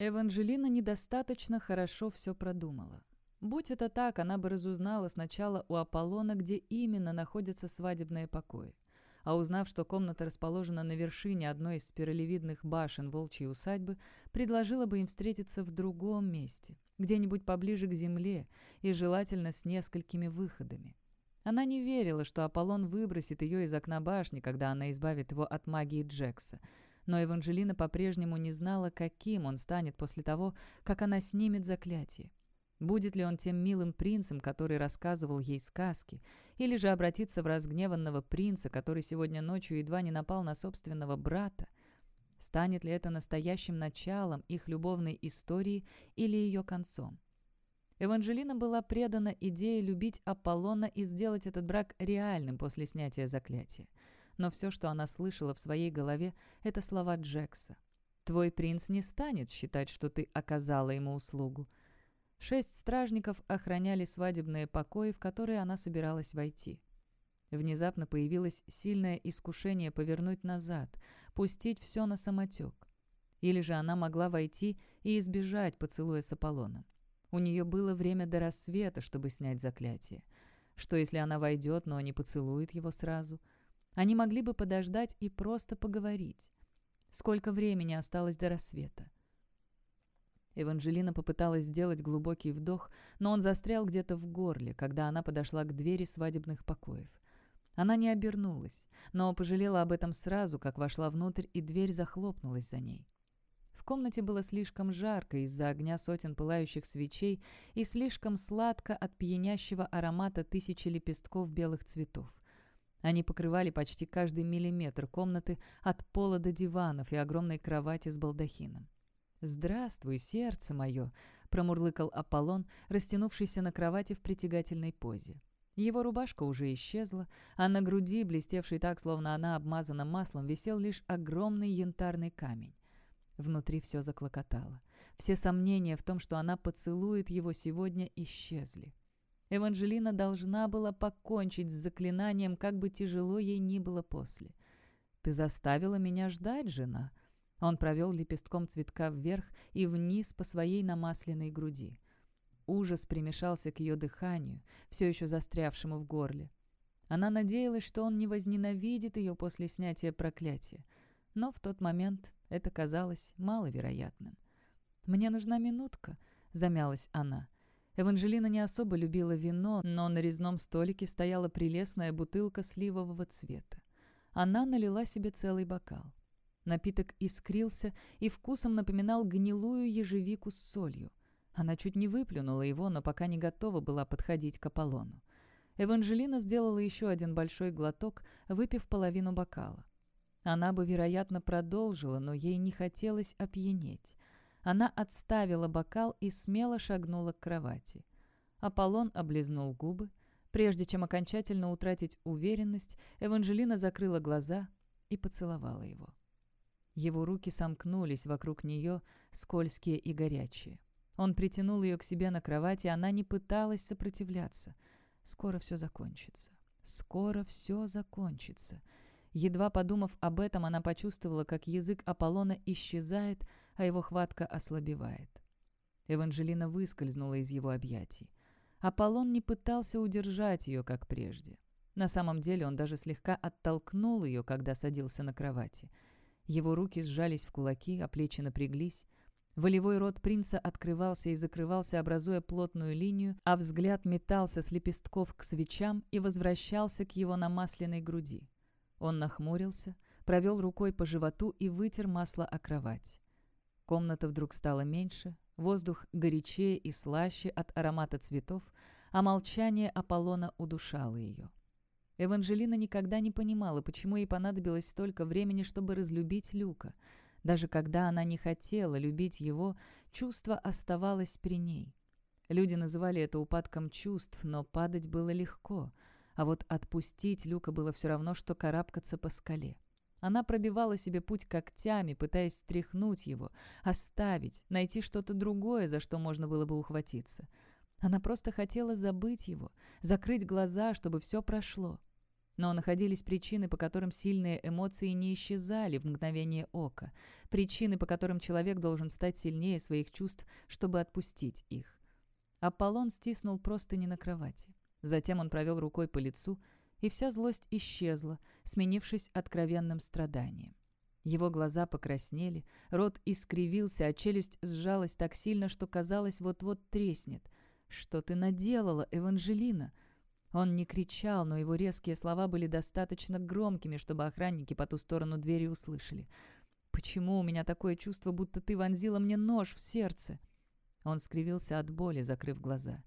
Эванжелина недостаточно хорошо все продумала. Будь это так, она бы разузнала сначала у Аполлона, где именно находятся свадебные покои. А узнав, что комната расположена на вершине одной из спиралевидных башен волчьей усадьбы, предложила бы им встретиться в другом месте, где-нибудь поближе к земле и желательно с несколькими выходами. Она не верила, что Аполлон выбросит ее из окна башни, когда она избавит его от магии Джекса. Но Эванжелина по-прежнему не знала, каким он станет после того, как она снимет заклятие. Будет ли он тем милым принцем, который рассказывал ей сказки, или же обратиться в разгневанного принца, который сегодня ночью едва не напал на собственного брата? Станет ли это настоящим началом их любовной истории или ее концом? Эванжелина была предана идее любить Аполлона и сделать этот брак реальным после снятия заклятия. Но все, что она слышала в своей голове, это слова Джекса. «Твой принц не станет считать, что ты оказала ему услугу». Шесть стражников охраняли свадебные покои, в которые она собиралась войти. Внезапно появилось сильное искушение повернуть назад, пустить все на самотек. Или же она могла войти и избежать поцелуя с Аполлоном. У нее было время до рассвета, чтобы снять заклятие. Что, если она войдет, но не поцелует его сразу? Они могли бы подождать и просто поговорить. Сколько времени осталось до рассвета? Эванжелина попыталась сделать глубокий вдох, но он застрял где-то в горле, когда она подошла к двери свадебных покоев. Она не обернулась, но пожалела об этом сразу, как вошла внутрь, и дверь захлопнулась за ней. В комнате было слишком жарко из-за огня сотен пылающих свечей и слишком сладко от пьянящего аромата тысячи лепестков белых цветов. Они покрывали почти каждый миллиметр комнаты от пола до диванов и огромной кровати с балдахином. «Здравствуй, сердце мое!» — промурлыкал Аполлон, растянувшийся на кровати в притягательной позе. Его рубашка уже исчезла, а на груди, блестевшей так, словно она обмазана маслом, висел лишь огромный янтарный камень. Внутри все заклокотало. Все сомнения в том, что она поцелует его сегодня, исчезли. Эванжелина должна была покончить с заклинанием, как бы тяжело ей ни было после. «Ты заставила меня ждать, жена». Он провел лепестком цветка вверх и вниз по своей намасленной груди. Ужас примешался к ее дыханию, все еще застрявшему в горле. Она надеялась, что он не возненавидит ее после снятия проклятия. Но в тот момент это казалось маловероятным. «Мне нужна минутка», — замялась она. Эванжелина не особо любила вино, но на резном столике стояла прелестная бутылка сливового цвета. Она налила себе целый бокал. Напиток искрился и вкусом напоминал гнилую ежевику с солью. Она чуть не выплюнула его, но пока не готова была подходить к Аполлону. Эванжелина сделала еще один большой глоток, выпив половину бокала. Она бы, вероятно, продолжила, но ей не хотелось опьянеть. Она отставила бокал и смело шагнула к кровати. Аполлон облизнул губы. Прежде чем окончательно утратить уверенность, Эванжелина закрыла глаза и поцеловала его. Его руки сомкнулись вокруг нее, скользкие и горячие. Он притянул ее к себе на кровати, она не пыталась сопротивляться. Скоро все закончится. Скоро все закончится. Едва подумав об этом, она почувствовала, как язык Аполлона исчезает, а его хватка ослабевает. Эванжелина выскользнула из его объятий. Аполлон не пытался удержать ее, как прежде. На самом деле он даже слегка оттолкнул ее, когда садился на кровати. Его руки сжались в кулаки, а плечи напряглись. Волевой рот принца открывался и закрывался, образуя плотную линию, а взгляд метался с лепестков к свечам и возвращался к его намасленной груди. Он нахмурился, провел рукой по животу и вытер масло о кровать. Комната вдруг стала меньше, воздух горячее и слаще от аромата цветов, а молчание Аполлона удушало ее. Эванжелина никогда не понимала, почему ей понадобилось столько времени, чтобы разлюбить Люка. Даже когда она не хотела любить его, чувство оставалось при ней. Люди называли это упадком чувств, но падать было легко — а вот отпустить Люка было все равно, что карабкаться по скале. Она пробивала себе путь когтями, пытаясь стряхнуть его, оставить, найти что-то другое, за что можно было бы ухватиться. Она просто хотела забыть его, закрыть глаза, чтобы все прошло. Но находились причины, по которым сильные эмоции не исчезали в мгновение ока. Причины, по которым человек должен стать сильнее своих чувств, чтобы отпустить их. Аполлон стиснул простыни на кровати. Затем он провел рукой по лицу, и вся злость исчезла, сменившись откровенным страданием. Его глаза покраснели, рот искривился, а челюсть сжалась так сильно, что казалось, вот-вот треснет. «Что ты наделала, Эванжелина?» Он не кричал, но его резкие слова были достаточно громкими, чтобы охранники по ту сторону двери услышали. «Почему у меня такое чувство, будто ты вонзила мне нож в сердце?» Он скривился от боли, закрыв глаза.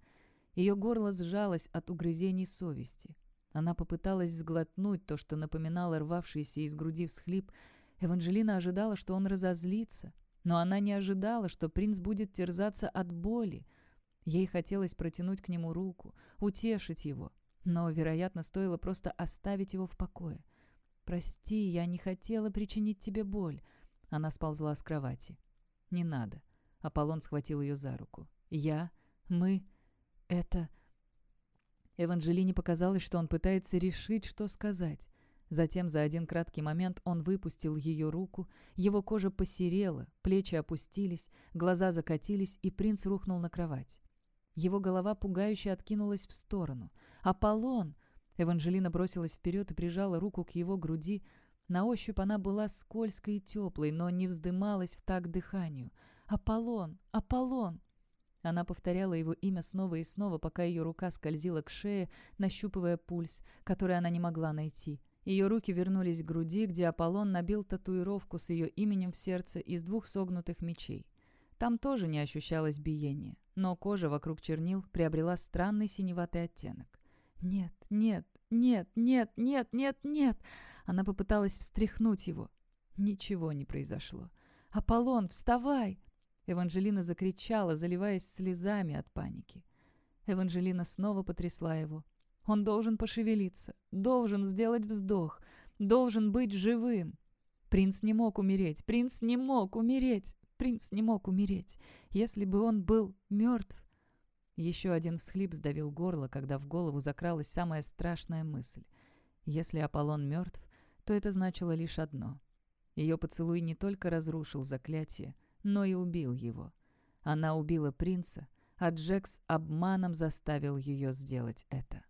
Ее горло сжалось от угрызений совести. Она попыталась сглотнуть то, что напоминало рвавшийся из груди всхлип. Эванжелина ожидала, что он разозлится, но она не ожидала, что принц будет терзаться от боли. Ей хотелось протянуть к нему руку, утешить его, но, вероятно, стоило просто оставить его в покое. «Прости, я не хотела причинить тебе боль». Она сползла с кровати. «Не надо». Аполлон схватил ее за руку. «Я? Мы? Это...» Эванжелине показалось, что он пытается решить, что сказать. Затем за один краткий момент он выпустил ее руку, его кожа посерела, плечи опустились, глаза закатились, и принц рухнул на кровать. Его голова пугающе откинулась в сторону. «Аполлон!» Эванжелина бросилась вперед и прижала руку к его груди. На ощупь она была скользкой и теплой, но не вздымалась в такт дыханию. «Аполлон! Аполлон!» Она повторяла его имя снова и снова, пока ее рука скользила к шее, нащупывая пульс, который она не могла найти. Ее руки вернулись к груди, где Аполлон набил татуировку с ее именем в сердце из двух согнутых мечей. Там тоже не ощущалось биения, но кожа вокруг чернил приобрела странный синеватый оттенок. «Нет, нет, нет, нет, нет, нет, нет!» Она попыталась встряхнуть его. Ничего не произошло. «Аполлон, вставай!» Эванжелина закричала, заливаясь слезами от паники. Эванжелина снова потрясла его. Он должен пошевелиться, должен сделать вздох, должен быть живым. Принц не мог умереть, принц не мог умереть. Принц не мог умереть. Если бы он был мертв... Еще один всхлип сдавил горло, когда в голову закралась самая страшная мысль. Если Аполлон мертв, то это значило лишь одно. Ее поцелуй не только разрушил заклятие, но и убил его. Она убила принца, а Джекс обманом заставил ее сделать это.